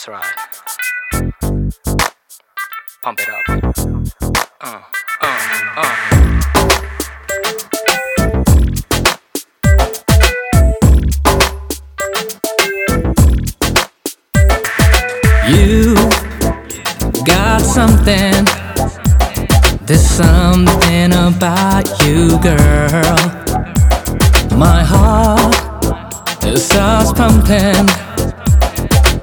That's right. Pump it up. Uh, uh, uh. You got something. There's something about you, girl. My heart starts pumping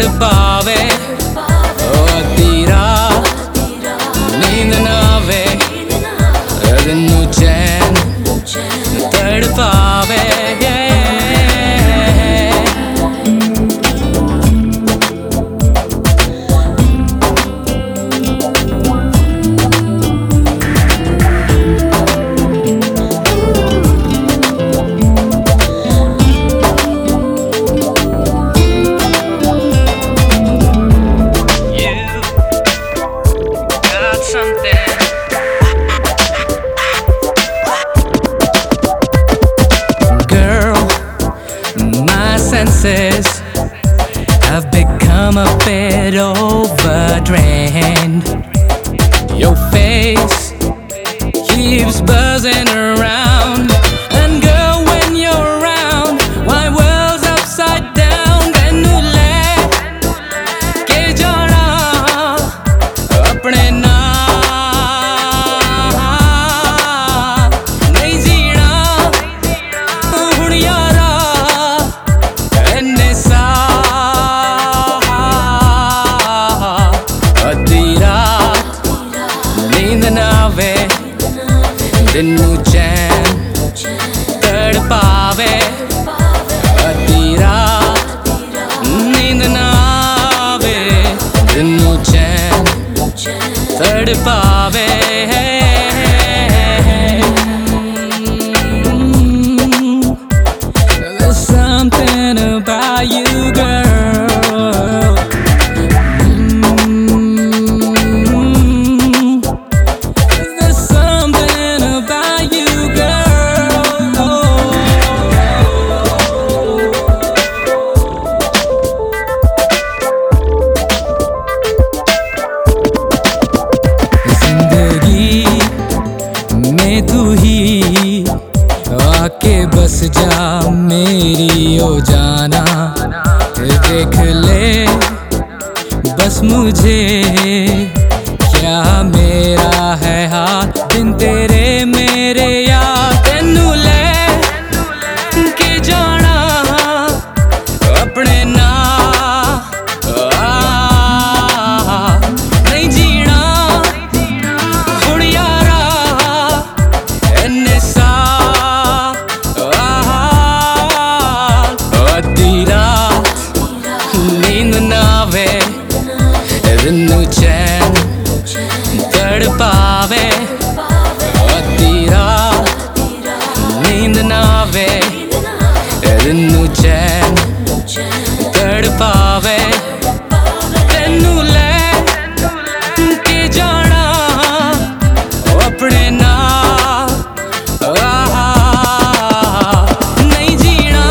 கடுப்பா senses have become a bit overdrained. Your face keeps buzzing around. ਦਿਨ ਨੂੰ ਚੈਨ ਤੜਪਾਵੇ ਅੱਧੀ ਰਾਤ ਨੀਂਦ ਨਾ ਆਵੇ ਦਿਨ ਨੂੰ ਚੈਨ ਤੜਪਾਵੇ आके बस जा, मेरी ओ जाना। देख ले, बस मुझे, क्या मेरा है हाथ? दिन तेरे, मेरे यार तेनू ले, के जाना अपने ना। नहीं जीना। थोड़ी यारा सा ਨੂੰ ਚੈਨ ਤੜਪਾਵੇ ਅੱਧੀ ਰਾਤ ਨੀਂਦ ਨਾ ਆਵੇ। ਨੂੰ ਚੈਨ ਤੜਪਾਵੇ ਤੈਨੂੰ ਲੈ ਕੇ ਜਾਣਾ। ਆਪਣੇ ਨਾਲ ਨਹੀਂ ਜੀਣਾ।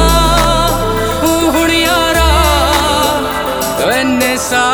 ਹੁਣ ਯਾਰਾ ਐਨੇ ਸਾ